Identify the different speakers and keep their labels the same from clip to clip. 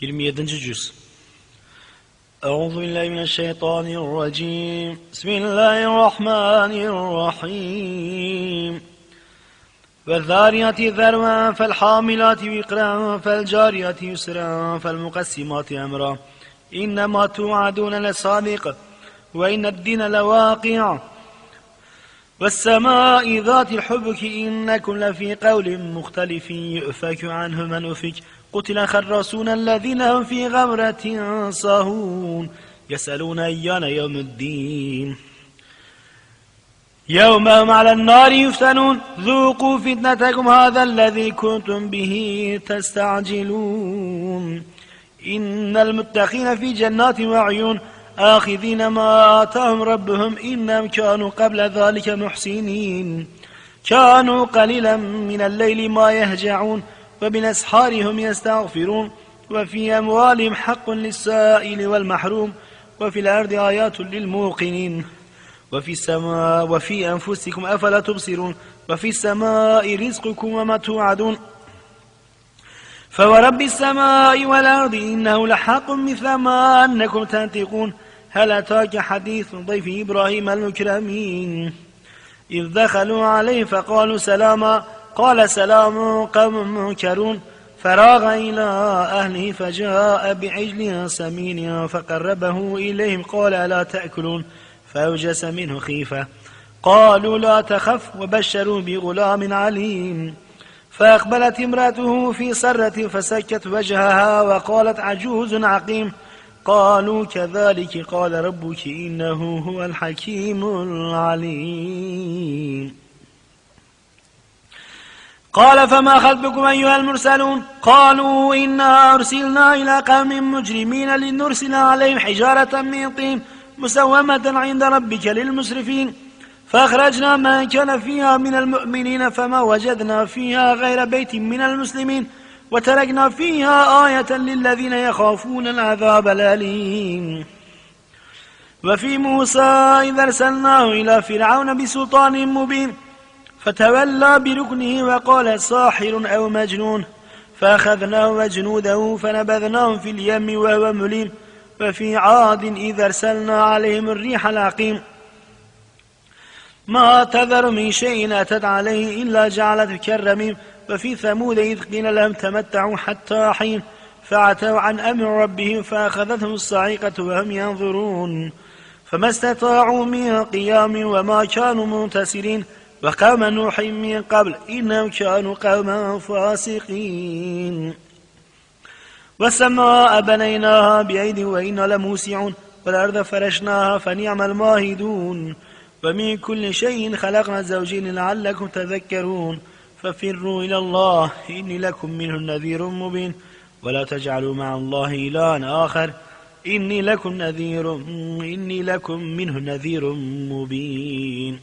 Speaker 1: 27. cüz أعوذ بالله من الشيطان الرجيم بسم الله الرحمن الرحيم والذاريات ذروا فالحاملات وقرا فالجاريات يسرا فالمقسمات أمرا إنما توعدون لصادق وإن الدين لواقع والسماء ذات الحبك إنكم لفي قول مختلف يؤفك عنه من أفك قتل خراسون الذين هم في غمرة صهون يسألون أيان يوم الدين يوم هم على النار يفتنون ذوقوا فتنتكم هذا الذي كنتم به تستعجلون إن المتقين في جنات وعيون آخذين ما آتاهم ربهم إنهم كانوا قبل ذلك محسنين كانوا قليلا من الليل ما يهجعون وبالأسحار هم يستغفرون وفي أموالهم حق للسائل والمحروم وفي الأرض آيات للموقنين وفي السماء وفي أنفسكم أفلا تبصرون وفي السماء رزقكم وما توعدون فورب السماء والأرض إنه لحق مثل ما أنكم تنطقون هل أتاك حديث ضيف إبراهيم المكرمين إذ دخلوا عليه فقالوا سلاما قال سلام قوم منكرون فراغ إلى أهله فجاء بعجل سمين فقربه إليهم قال لا تأكلون فأوجس منه خيفة قالوا لا تخف وبشروا بغلام عليم فأقبلت امرأته في سرة فسكت وجهها وقالت عجوز عقيم قالوا كذلك قال ربك إنه هو الحكيم العليم قال فما خطبكم أيها المرسلون قالوا إنا أرسلنا إلى قوم مجرمين لنرسل عليهم حجارة من طين مسومة عند ربك للمسرفين فأخرجنا ما كان فيها من المؤمنين فما وجدنا فيها غير بيت من المسلمين وتركنا فيها آية للذين يخافون العذاب الأليم وفي موسى إذا أرسلناه إلى فرعون بسلطان مبين فتولى بركنه وقال ساحر أو مجنون فأخذناه وجنوده فنبذناهم في اليم وهو مليم وفي عاد إذا أرسلنا عليهم الريح العقيم ما تذر من شيء أتت عليه إلا جعلته كالرميم وفي ثمود إذ قيل لهم تمتعوا حتى حين فعتوا عن أمر ربهم فأخذتهم الصعيقة وهم ينظرون فما استطاعوا من قيام وما كانوا منتصرين وقوم نوح من قبل إنهم كانوا قوما فاسقين والسماء بنيناها بأيد وإنا لموسعون والأرض فرشناها فنعم الماهدون ومن كل شيء خلقنا زوجين لعلكم تذكرون ففروا إلى الله إني لكم منه نذير مبين ولا تجعلوا مع الله إلها آخر إني لكم نذير إني لكم منه نذير مبين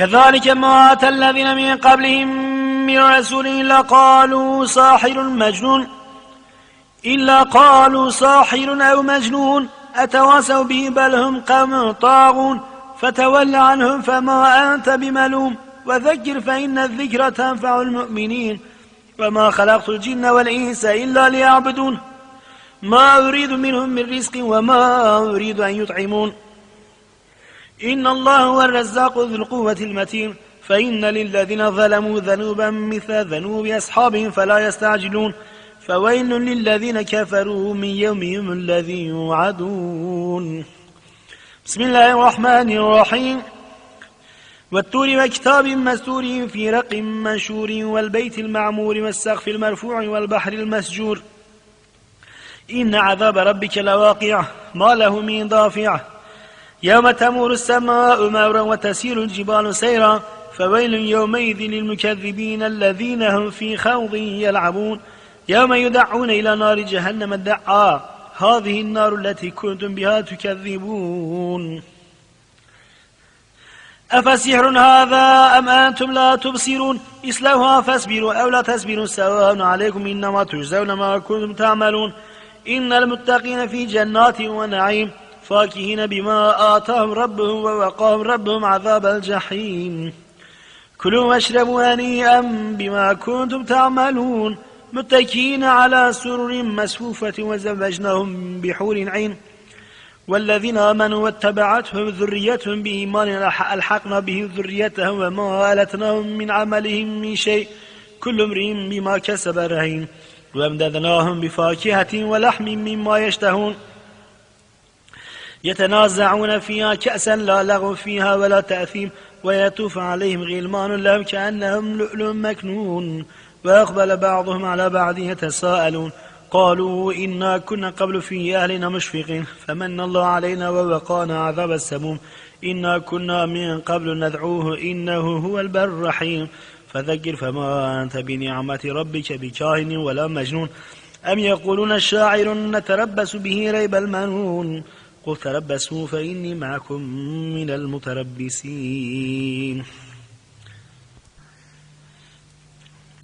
Speaker 1: كذلك ما أتى الذين من قبلهم من رسول إلا قالوا ساحر مجنون إلا قالوا ساحر أو مجنون أتواسوا به بل هم قوم طاغون فتول عنهم فما أنت بملوم وذكر فإن الذكر تنفع المؤمنين وما خلقت الجن والإنس إلا ليعبدون ما أريد منهم من رزق وما أريد أن يطعمون إن الله هو الرزاق ذو القوة المتين فإن للذين ظلموا ذنوبا مثل ذنوب أصحابهم فلا يستعجلون فويل للذين كفروا من يومهم الذي يوعدون بسم الله الرحمن الرحيم والتور وكتاب مستور في رق منشور والبيت المعمور والسقف المرفوع والبحر المسجور إن عذاب ربك لواقع ما له من ضافعه يوم تمور السماء مورا وتسير الجبال سيرا فويل يومئذ للمكذبين الذين هم في خوض يلعبون يوم يدعون إلى نار جهنم الدعاء هذه النار التي كنتم بها تكذبون أفسحر هذا أم أنتم لا تبصرون إسلوها فاصبروا أو لا تصبروا سواء عليكم إنما تجزون ما كنتم تعملون إن المتقين في جنات ونعيم فاكهين بما آتاهم ربهم ووقاهم ربهم عذاب الجحيم كلوا واشربوا هنيئا بما كنتم تعملون متكئين على سرر مسفوفة وزوجناهم بحور عين والذين آمنوا واتبعتهم ذريتهم بإيمان ألحقنا بهم ذريتهم وما ألتناهم من عملهم من شيء كل امرئ بما كسب رهين وامددناهم بفاكهة ولحم مما يشتهون يتنازعون فيها كأسا لا لغو فيها ولا تأثيم ويتوف عليهم غلمان لهم كأنهم لؤلؤ مكنون وأقبل بعضهم على بعض يتساءلون قالوا إنا كنا قبل في أهلنا مشفقين فمن الله علينا ووقانا عذاب السموم إنا كنا من قبل ندعوه إنه هو البر الرحيم فذكر فما أنت بنعمة ربك بكاهن ولا مجنون أم يقولون شاعر نتربس به ريب المنون قل تربسوا فإني معكم من المتربسين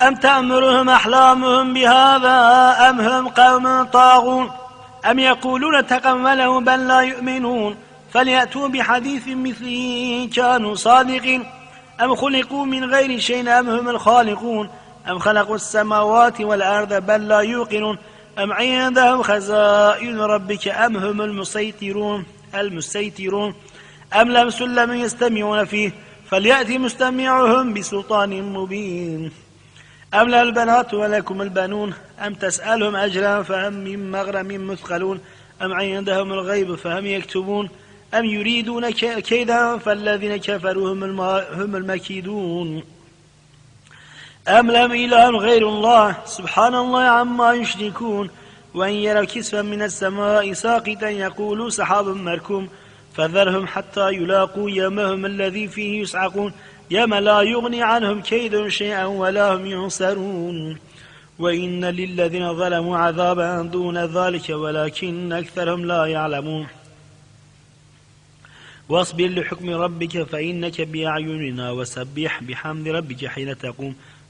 Speaker 1: أم تأمرهم أحلامهم بهذا أم هم قوم طاغون أم يقولون تقوله بل لا يؤمنون فليأتوا بحديث مثله كانوا صادقين أم خلقوا من غير شيء أم هم الخالقون أم خلقوا السماوات والأرض بل لا يوقنون أم عندهم خزائن ربك أم هم المسيطرون المسيطرون أم لم سلم يستمعون فيه فليأتي مستمعهم بسلطان مبين أم لا البنات ولكم البنون أم تسألهم أجرا فهم من مغرم مثقلون أم عندهم الغيب فهم يكتبون أم يريدون كيدا فالذين كفروا هم المكيدون أم لم إله غير الله سبحان الله عما يشركون وأن يرى كسفا من السماء ساقطا يقول سحاب مركوم فذرهم حتى يلاقوا يومهم الذي فيه يسعقون يوم لا يغني عنهم كيد شيئا ولا هم ينصرون وإن للذين ظلموا عذابا دون ذلك ولكن أكثرهم لا يعلمون واصبر لحكم ربك فإنك بأعيننا وسبح بحمد ربك حين تقوم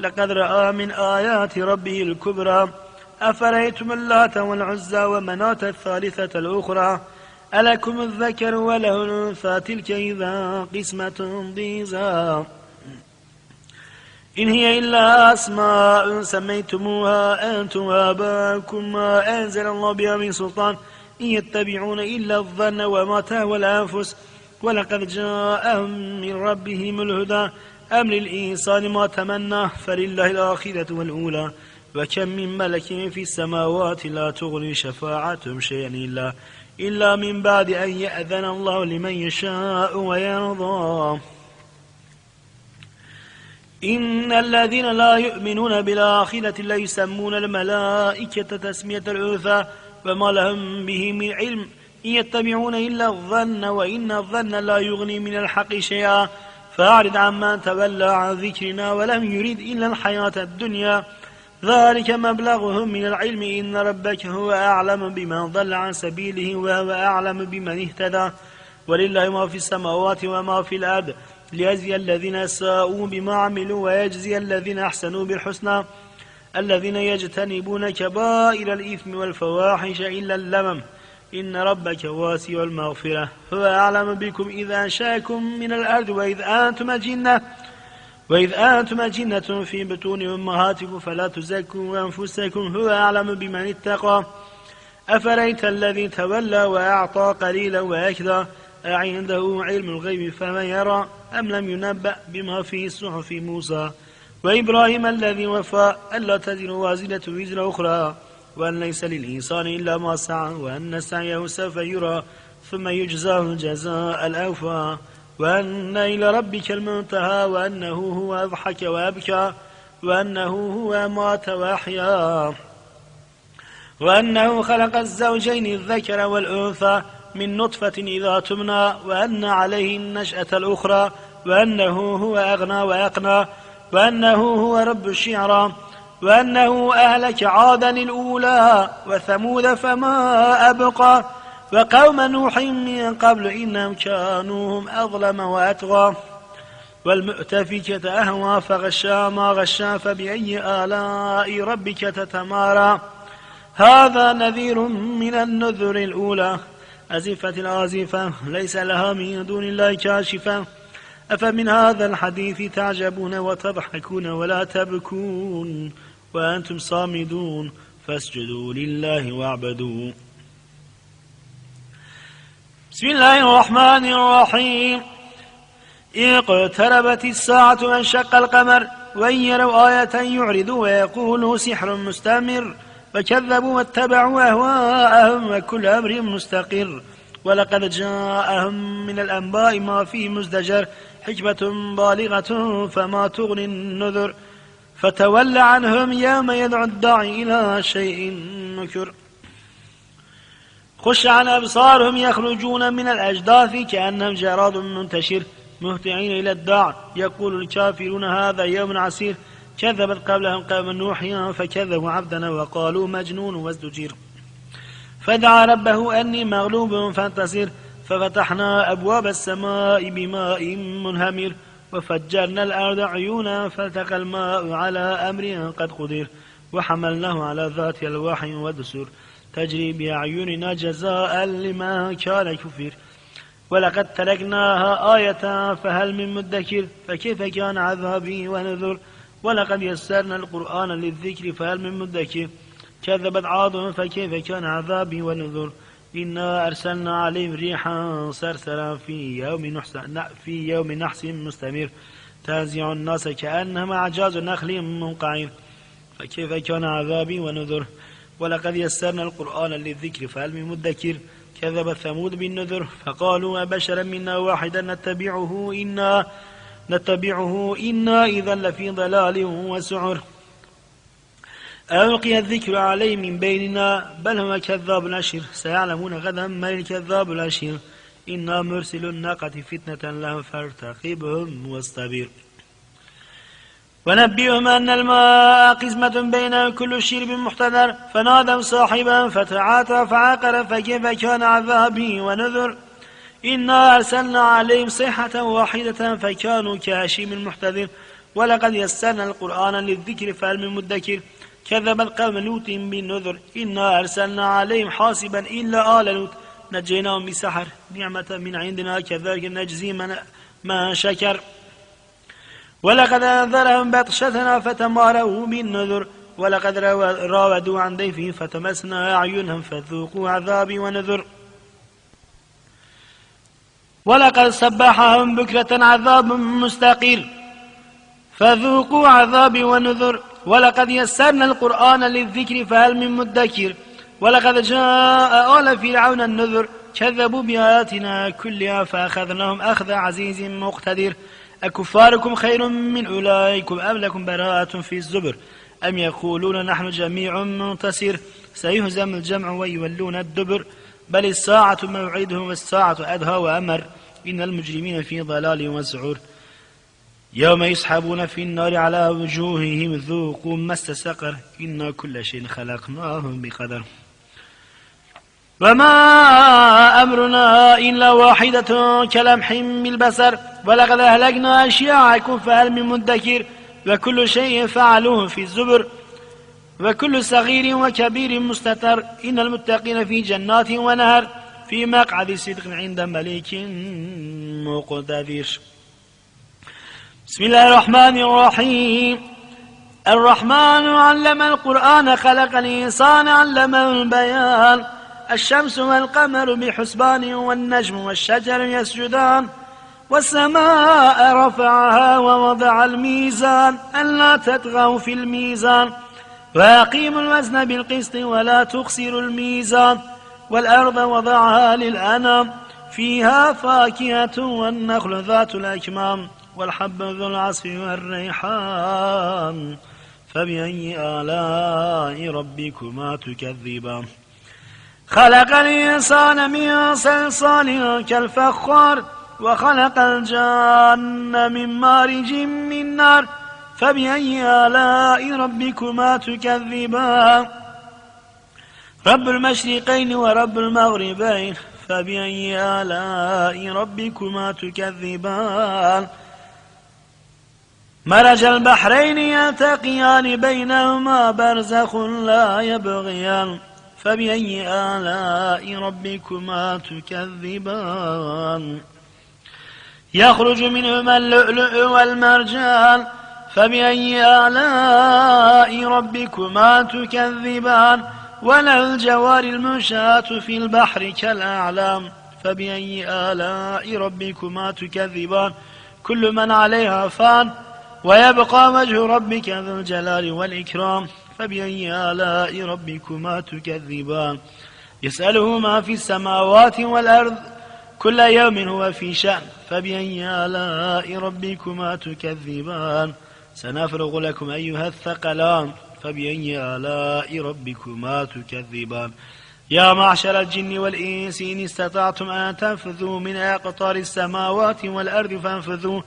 Speaker 1: لقد رأى من آيات ربه الكبرى افريتم اللات والعزى ومناة الثالثة الأخرى ألكم الذكر وله الأنثى تلك إذا قسمة ضيزى إن هي إلا أسماء سميتموها أنتم وآباؤكم ما أنزل الله بها من سلطان إن يتبعون إلا الظن وما تهوى الأنفس ولقد جاءهم من ربهم الهدى أم للإنسان ما تمناه فلله الآخرة والأولى وكم من ملك في السماوات لا تغني شفاعتهم شيئا إلا إلا من بعد أن يأذن الله لمن يشاء ويرضى إن الذين لا يؤمنون بالآخرة لا يسمون الملائكة تسمية الأنثى وما لهم به من علم إن يتبعون إلا الظن وإن الظن لا يغني من الحق شيئا فأعرض عمن تولى عن ذكرنا ولم يرد إلا الحياة الدنيا ذلك مبلغهم من العلم إن ربك هو أعلم بمن ضل عن سبيله وهو أعلم بمن اهتدى ولله ما في السماوات وما في الأرض ليجزي الذين ساءوا بما عملوا ويجزي الذين أحسنوا بالحسنى الذين يجتنبون كبائر الإثم والفواحش إلا اللمم إن ربك واسع المغفرة هو أعلم بكم إذا أنشأكم من الأرض وإذ أنتم جنة وإذ أنتم جنة في بطون أمهاتكم فلا تزكوا أنفسكم هو أعلم بمن اتقى أفريت الذي تولى وأعطى قليلا وأكدى أعنده علم الغيب فما يرى أم لم ينبأ بما في صحف موسى وإبراهيم الذي وفى ألا تزر وازلة وزر أخرى وأن ليس للإنسان إلا ما سعى وأن سعيه سوف يرى ثم يجزاه الجزاء الأوفى وأن إلى ربك المنتهى وأنه هو أضحك وأبكى وأنه هو مات وأحيا وأنه خلق الزوجين الذكر والأنثى من نطفة إذا تمنى وأن عليه النشأة الأخرى وأنه هو أغنى وأقنى وأنه هو رب الشعرى وأنه أهلك عادا الأولى وثمود فما أبقى وقوم نوح من قبل إنهم كانوا هم أظلم وأتغى والمؤتفكة أهوى فغشى ما غشى فبأي آلاء ربك تتمارى هذا نذير من النذر الأولى أزفت الآزفة ليس لها من دون الله كاشفة أفمن هذا الحديث تعجبون وتضحكون ولا تبكون وأنتم صامدون فاسجدوا لله واعبدوا بسم الله الرحمن الرحيم اقتربت الساعة وانشق القمر وإن يروا آية يعرضوا ويقولوا سحر مستمر فكذبوا واتبعوا أهواءهم وكل أمر مستقر ولقد جاءهم من الأنباء ما فيه مزدجر حكمة بالغة فما تغني النذر فتول عنهم يا من يدعو الداعي إلى شيء نكر خش عن أبصارهم يخرجون من الأجداث كأنهم جراد منتشر مهتعين إلى الداع يقول الكافرون هذا يوم عسير كذبت قبلهم قوم نوح فكذبوا عبدنا وقالوا مجنون وازدجير فدعا ربه أني مغلوب فانتصر ففتحنا أبواب السماء بماء منهمر وفجرنا الأرض عيونا فالتقى الماء على أمر قد قدر وحملناه على ذات ألواح ودسر تجري بأعيننا جزاء لما كان كفر ولقد تركناها آية فهل من مدكر فكيف كان عذابي ونذر ولقد يسرنا القرآن للذكر فهل من مدكر كذبت عاد فكيف كان عذابي ونذر إنا أرسلنا عليهم ريحا صرصرا في يوم نحس في يوم نحس مستمر تنزع الناس كأنهم أعجاز نخل منقعر فكيف كان عذابي ونذر ولقد يسرنا القرآن للذكر فهل من مدكر كذب ثمود بالنذر فقالوا أبشرا منا واحدا نتبعه إنا نتبعه إنا إذا لفي ضلال وسعر ألقي الذكر عليه من بيننا بل هو كذاب الأشر سيعلمون غدا من الكذاب الأشر إنا مرسل الناقة فتنة لهم فارتقبهم واستبير ونبئهم أن الماء قسمة بين كل شرب محتذر فنادوا صاحبا فتعاطى فعقر فكيف كان عذابي ونذر إنا أرسلنا عليهم صحة واحدة فكانوا كهشيم المحتذر ولقد يسرنا القرآن للذكر فهل من مدكر كذب القوم لوط بالنذر إنا أرسلنا عليهم حاسبا إلا آل لوط نجيناهم بسحر نعمة من عندنا كذلك نجزي من, ما شكر ولقد أنذرهم بطشتنا فتماروا بالنذر ولقد راودوا عن ضيفهم فتمسنا أعينهم فذوقوا عذابي ونذر ولقد سبحهم بكرة عذاب مستقيل فذوقوا عذابي ونذر ولقد يسرنا القرآن للذكر فهل من مدكر ولقد جاء آل فرعون النذر كذبوا بآياتنا كلها فأخذناهم أخذ عزيز مقتدر أكفاركم خير من أولئكم أم لكم براءة في الزبر أم يقولون نحن جميع منتصر سيهزم الجمع ويولون الدبر بل الساعة موعدهم والساعة أدهى وأمر إن المجرمين في ضلال وسعور يوم يسحبون في النار على وجوههم ذوقوا مس سقر إنا كل شيء خلقناه بقدر وما أمرنا إلا واحدة كلمح بالبصر ولقد أهلكنا أشياعكم فهل من مدكر وكل شيء فعلوه في الزبر وكل صغير وكبير مستتر إن المتقين في جنات ونهر في مقعد صدق عند مليك مقتدر بسم الله الرحمن الرحيم الرحمن علم القرآن خلق الإنسان علم البيان الشمس والقمر بحسبان والنجم والشجر يسجدان والسماء رفعها ووضع الميزان ألا تطغوا في الميزان وأقيموا الوزن بالقسط ولا تخسروا الميزان والأرض وضعها للأنام فيها فاكهة والنخل ذات الأكمام والحب ذو العصف والريحان فبأي آلاء ربكما تكذبان خلق الإنسان من صلصال كالفخار وخلق الجن من مارج من نار فبأي آلاء ربكما تكذبان رب المشرقين ورب المغربين فبأي آلاء ربكما تكذبان مرج البحرين يلتقيان بينهما برزخ لا يبغيان فبأي آلاء ربكما تكذبان يخرج منهما اللؤلؤ والمرجان فبأي آلاء ربكما تكذبان ولا الجوار المشاة في البحر كالأعلام فبأي آلاء ربكما تكذبان كل من عليها فان ويبقى وجه ربك ذو الجلال والإكرام فبأي آلاء ربكما تكذبان يسأله ما في السماوات والأرض كل يوم هو في شأن فبأي آلاء ربكما تكذبان سنفرغ لكم أيها الثقلان فبأي آلاء ربكما تكذبان يا معشر الجن والإنس إن استطعتم أن تنفذوا من أقطار السماوات والأرض فانفذوا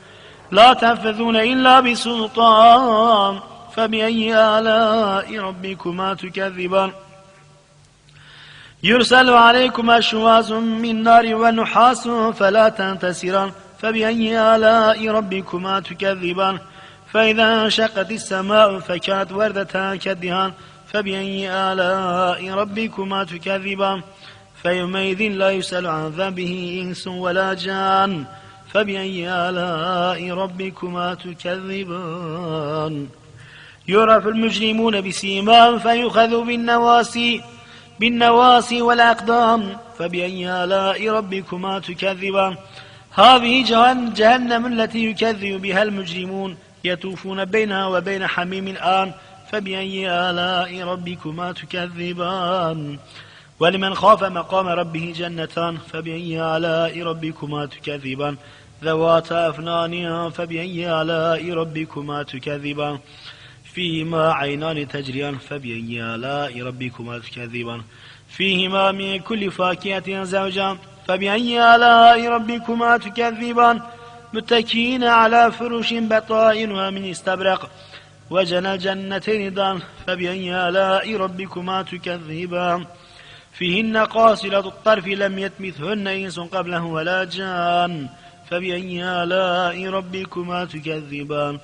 Speaker 1: لا تنفذون إلا بسلطان فبأي آلاء ربكما تكذبان يرسل عليكم شواز من نار ونحاس فلا تنتسران فبأي آلاء ربكما تكذبان فإذا انشقت السماء فكانت وردة كالدهان فبأي آلاء ربكما تكذبان فيومئذ لا يسأل عن ذنبه إنس ولا جان فبأي آلاء ربكما تكذبان يعرف المجرمون بسيمان فيخذ بالنواسي بالنواسي والأقدام فبأي آلاء ربكما تكذبان هذه جهن جهنم التي يكذب بها المجرمون يطوفون بينها وبين حميم الآن فبأي آلاء ربكما تكذبان ولمن خاف مقام ربه جنتان فبأي آلاء ربكما تكذبان ذوات أفنان فبأي آلاء ربكما تكذبان فيهما عينان تجريان فبأي آلاء ربكما تكذبان فيهما من كل فاكهة زوجان فبأي آلاء ربكما تكذبان متكئين على فرش بطائن ومن استبرق وجنى الجنتين دان فبأي آلاء ربكما تكذبان فيهن قاصلة الطرف لم يتمثهن إنس قبله ولا جان فبأي آلاء ربكما تكذبان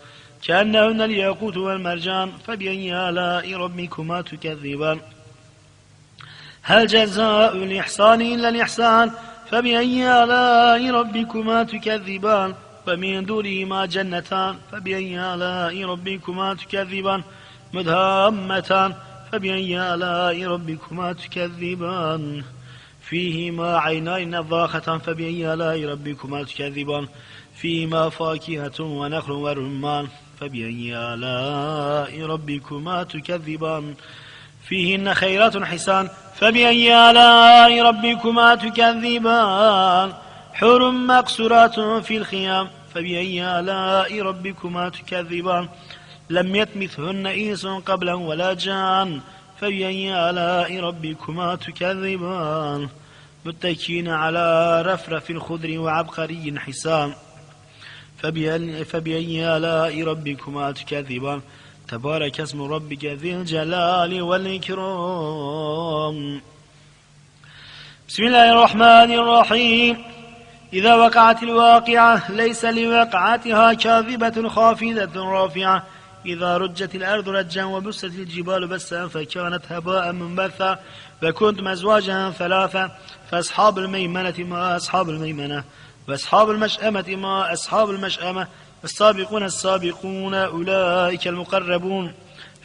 Speaker 1: كأنهن الياقوت والمرجان فبأي آلاء ربكما تكذبان هل جزاء الإحسان إلا الإحسان فبأي آلاء ربكما تكذبان ومن دونهما جنتان فبأي آلاء ربكما تكذبان مدهامتان فبأي آلاء ربكما تكذبان فيهما عينان نضاختان فبأي آلاء ربكما تكذبان فيهما فاكهة ونخل ورمان فبأي آلاء ربكما تكذبان فيهن خيرات حسان فبأي آلاء ربكما تكذبان حور مقصورات في الخيام فبأي آلاء ربكما تكذبان لم يتمثهن إنس قبلا ولا جان فبأي آلاء ربكما تكذبان متكئين على رفرف الخضر وعبقري حسان فبأي آلاء ربكما تكذبان تبارك اسم ربك ذي الجلال والإكرام بسم الله الرحمن الرحيم إذا وقعت الواقعة ليس لوقعتها كاذبة خافضة رافعة إذا رجت الأرض رجا وبست الجبال بسا فكانت هباء منبثا فكنتم أزواجا ثلاثة فأصحاب الميمنة ما أصحاب الميمنة وأصحاب المشأمة ما أصحاب المشأمة السابقون السابقون أولئك المقربون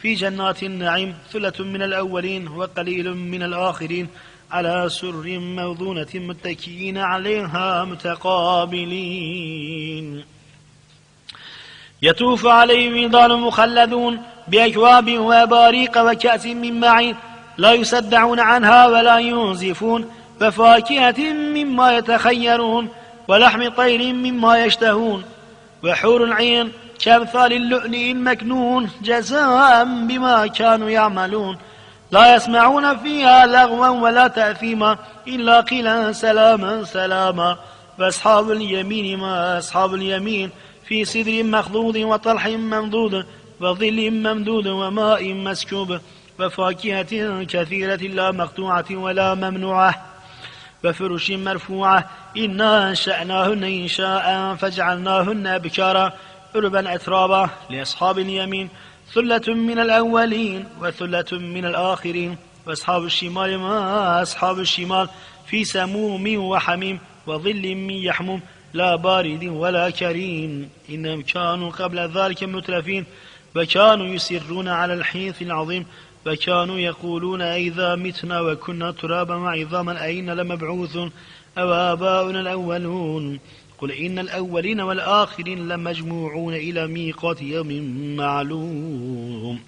Speaker 1: في جنات النعيم ثلة من الأولين وقليل من الآخرين على سر موضونة متكئين عليها متقابلين يطوف عليهم ولدان مخلدون بأكواب وأباريق وكأس من معين لا يصدعون عنها ولا ينزفون وفاكهة مما يتخيرون ولحم طير مما يشتهون وحور العين كأمثال اللؤلؤ المكنون جزاء بما كانوا يعملون لا يسمعون فيها لغوا ولا تأثيما إلا قيلا سلاما سلاما فأصحاب اليمين ما أصحاب اليمين في سدر مخضود وطلح منضود وظل ممدود وماء مسكوب وفاكهة كثيرة لا مقطوعة ولا ممنوعة وفرش مرفوعة إنا أنشأناهن إنشاء فجعلناهن بكارا عربا أترابا لأصحاب اليمين ثلة من الأولين وثلة من الآخرين وأصحاب الشمال ما أصحاب الشمال في سموم وحميم وظل من يحموم لا بارد ولا كريم إنهم كانوا قبل ذلك مترفين فكانوا يسرون على الحيث العظيم فكانوا يقولون إذا متنا وكنا ترابا وعظاما أين لمبعوث أو آباؤنا الأولون قل إن الأولين والآخرين لمجموعون إلى ميقات يوم معلوم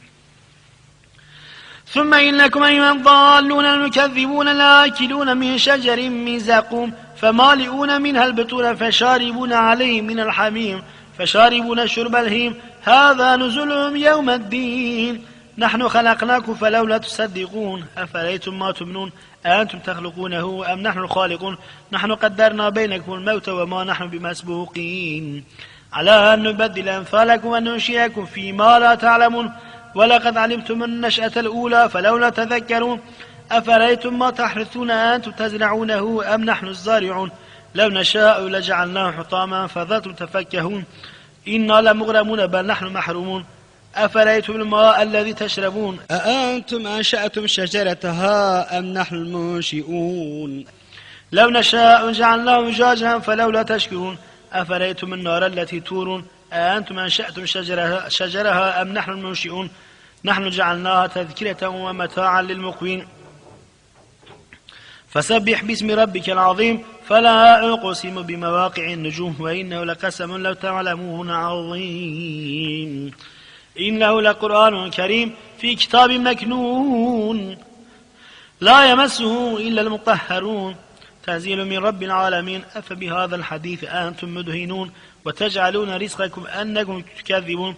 Speaker 1: ثم إنكم أيها الضالون المكذبون الآكلون من شجر من زقوم فمالئون منها البطون فشاربون عليه من الحميم فشاربون شرب الهيم هذا نزلهم يوم الدين نحن خلقناكم فلولا تصدقون أفليتم ما تمنون أأنتم تخلقونه أم نحن الخالقون نحن قدرنا بينكم الموت وما نحن بمسبوقين على أن نبدل أمثالكم وننشئكم فيما لا تعلمون ولقد علمتم النشأة الأولى فلولا تذكرون أفريتم ما تحرثون أنتم تزرعونه أم نحن الزارعون لو نشاء لجعلناه حطاما فذات تفكهون إنا لمغرمون بل نحن محرومون أفريتم الماء الذي تشربون أأنتم أنشأتم شجرتها أم نحن المنشئون لو نشاء جعلناه جاجا فلولا تشكرون أفريتم النار التي تورون أأنتم أنشأتم شجرها, شجرها أم نحن المنشئون نحن جعلناها تذكرة ومتاعا للمقوين فسبح باسم ربك العظيم فلا أقسم بمواقع النجوم وإنه لقسم لو تعلمون عظيم إنه لقرآن كريم في كتاب مكنون لا يمسه إلا المطهرون تنزيل من رب العالمين أفبهذا الحديث أنتم مدهنون وتجعلون رزقكم أنكم تكذبون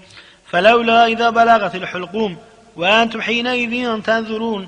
Speaker 1: فلولا إذا بلغت الحلقوم وأنتم حينئذ تنذرون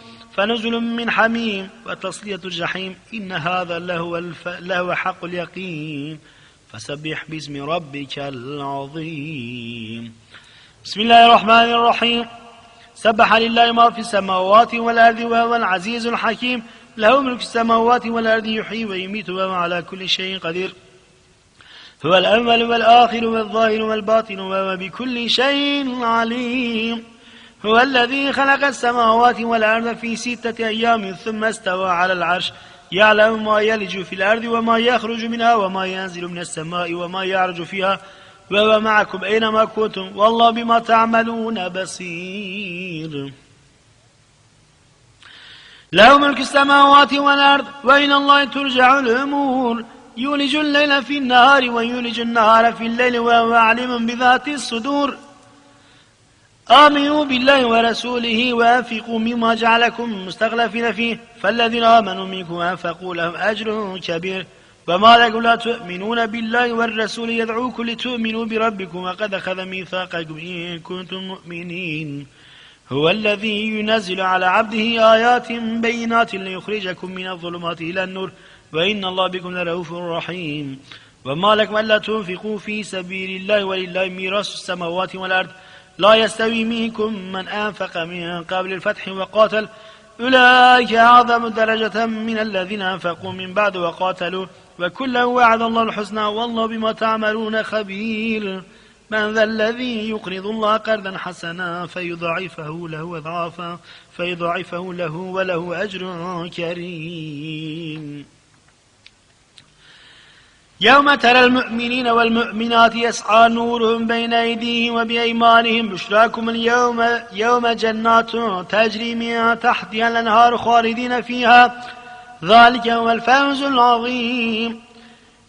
Speaker 1: فنزل من حميم وتصلية الجحيم إن هذا لهو, الف... لهو حق اليقين فسبح باسم ربك العظيم بسم الله الرحمن الرحيم سبح لله ما في السماوات والأرض وهو العزيز الحكيم له ملك السماوات والأرض يحيي ويميت وهو على كل شيء قدير هو الأول والآخر والظاهر والباطن وهو بكل شيء عليم هو الذي خلق السماوات والأرض في ستة أيام ثم استوى على العرش يعلم ما يلج في الأرض وما يخرج منها وما ينزل من السماء وما يعرج فيها وهو معكم أينما كنتم والله بما تعملون بصير له ملك السماوات والأرض وإلى الله ترجع الأمور يولج الليل في النهار ويولج النهار في الليل وهو عليم بذات الصدور آمنوا بالله ورسوله وأنفقوا مما جعلكم مستخلفين فيه فالذين آمنوا منكم أنفقوا لهم أجر كبير وما لكم لا تؤمنون بالله والرسول يدعوكم لتؤمنوا بربكم وقد أخذ ميثاقكم إن كنتم مؤمنين هو الذي ينزل على عبده آيات بينات ليخرجكم من الظلمات إلى النور وإن الله بكم لرؤوف رحيم وما لكم ألا تنفقوا في سبيل الله ولله ميراث السماوات والأرض لا يستوي منكم من أنفق من قبل الفتح وقاتل أولئك أعظم درجة من الذين أنفقوا من بعد وقاتلوا وكل وعد الله الحسنى والله بما تعملون خبير من ذا الذي يقرض الله قرضا حسنا فيضاعفه له أضعافا فيضاعفه له وله أجر كريم يوم ترى المؤمنين والمؤمنات يسعى نورهم بين أيديهم وبأيمانهم بشراكم اليوم يوم جنات تجري من تحتها الأنهار خالدين فيها ذلك هو الفوز العظيم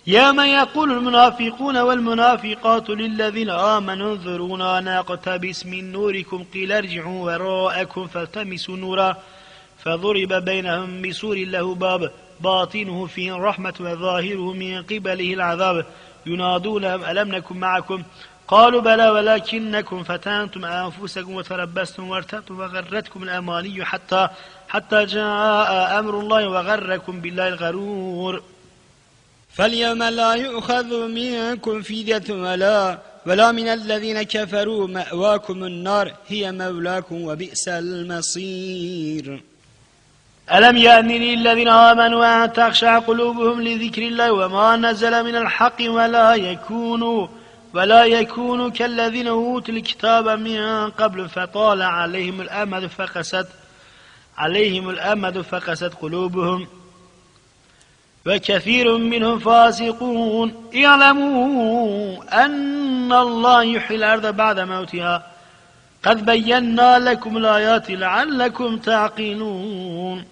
Speaker 1: يوم يقول المنافقون والمنافقات للذين آمنوا انظرونا نقتبس من نوركم قيل ارجعوا وراءكم فالتمسوا نورا فضرب بينهم بسور له باب باطنه فيه الرحمة وظاهره من قبله العذاب ينادونهم ألم نكن معكم قالوا بلى ولكنكم فتنتم أنفسكم وتربستم وارتبتم وغرتكم الأماني حتى حتى جاء أمر الله وغركم بالله الغرور فاليوم لا يؤخذ منكم فدية ولا ولا من الذين كفروا مأواكم النار هي مولاكم وبئس المصير ألم يأمن الذين آمنوا أن تخشع قلوبهم لذكر الله وما نزل من الحق ولا يكونوا ولا يكونوا كالذين أوتوا الكتاب من قبل فطال عليهم الأمد فقست عليهم الأمد فقست قلوبهم وكثير منهم فاسقون اعلموا أن الله يحيي الأرض بعد موتها قد بينا لكم الآيات لعلكم تعقلون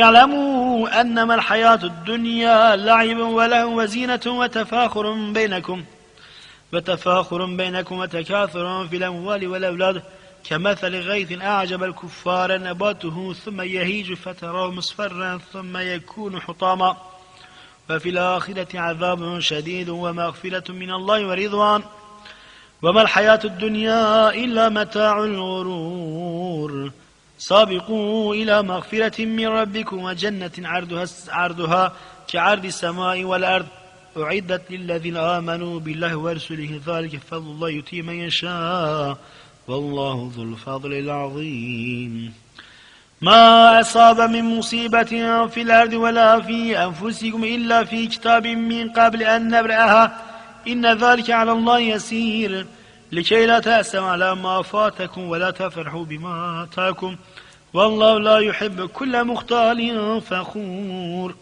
Speaker 1: اعلموا أنما الحياة الدنيا لعب وله وزينة وتفاخر بينكم وتفاخر بينكم وتكاثر في الأموال والأولاد كمثل غيث أعجب الكفار نباته ثم يهيج فتراه مصفرا ثم يكون حطاما وفي الآخرة عذاب شديد ومغفرة من الله ورضوان وما الحياة الدنيا إلا متاع الغرور سابقوا إلى مغفرة من ربكم وجنة عرضها, عرضها كعرض السماء والأرض أعدت للذين آمنوا بالله ورسله ذلك فضل الله يتي من يشاء والله ذو الفضل العظيم ما أصاب من مصيبة في الأرض ولا في أنفسكم إلا في كتاب من قبل أن نبرأها إن ذلك على الله يسير لكي لا تأسوا على ما فاتكم ولا تفرحوا بما آتاكم والله لا يحب كل مختال فخور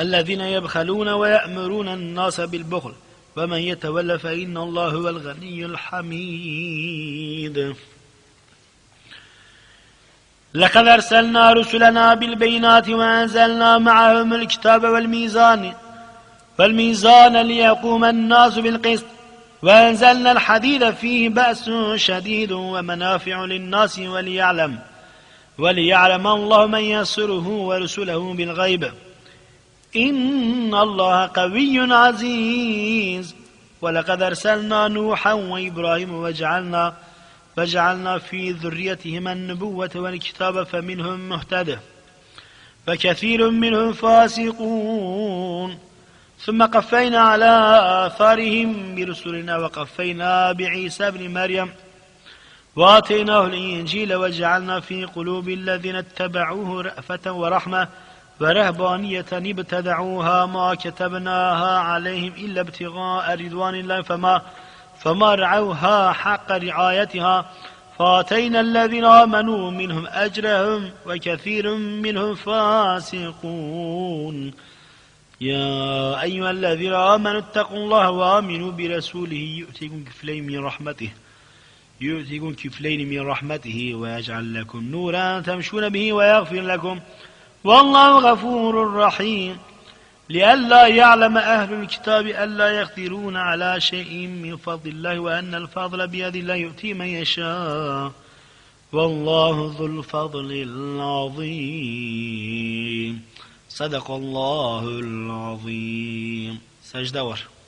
Speaker 1: الذين يبخلون ويأمرون الناس بالبخل ومن يتولى فإن الله هو الغني الحميد لقد أرسلنا رسلنا بالبينات وأنزلنا معهم الكتاب والميزان والميزان ليقوم الناس بالقسط وأنزلنا الحديد فيه بأس شديد ومنافع للناس وليعلم وليعلم الله من ينصره ورسله بالغيب إن الله قوي عزيز ولقد أرسلنا نوحا وإبراهيم وجعلنا وجعلنا في ذريتهما النبوة والكتاب فمنهم مهتد فكثير منهم فاسقون ثم قفينا على آثارهم برسلنا وقفينا بعيسى بن مريم وآتيناه الإنجيل وجعلنا في قلوب الذين اتبعوه رأفة ورحمة ورهبانية ابتدعوها ما كتبناها عليهم إلا ابتغاء رضوان الله فما فما رعوها حق رعايتها فآتينا الذين آمنوا منهم أجرهم وكثير منهم فاسقون يا أيها الذين آمنوا اتقوا الله وآمنوا برسوله يؤتيكم كفلين من رحمته يؤتيكم كفلين من رحمته ويجعل لكم نورا تمشون به ويغفر لكم والله غفور رحيم لئلا يعلم أهل الكتاب ألا يقدرون على شيء من فضل الله وأن الفضل بيد الله يؤتي من يشاء والله ذو الفضل العظيم صدق الله العظيم سجدة ور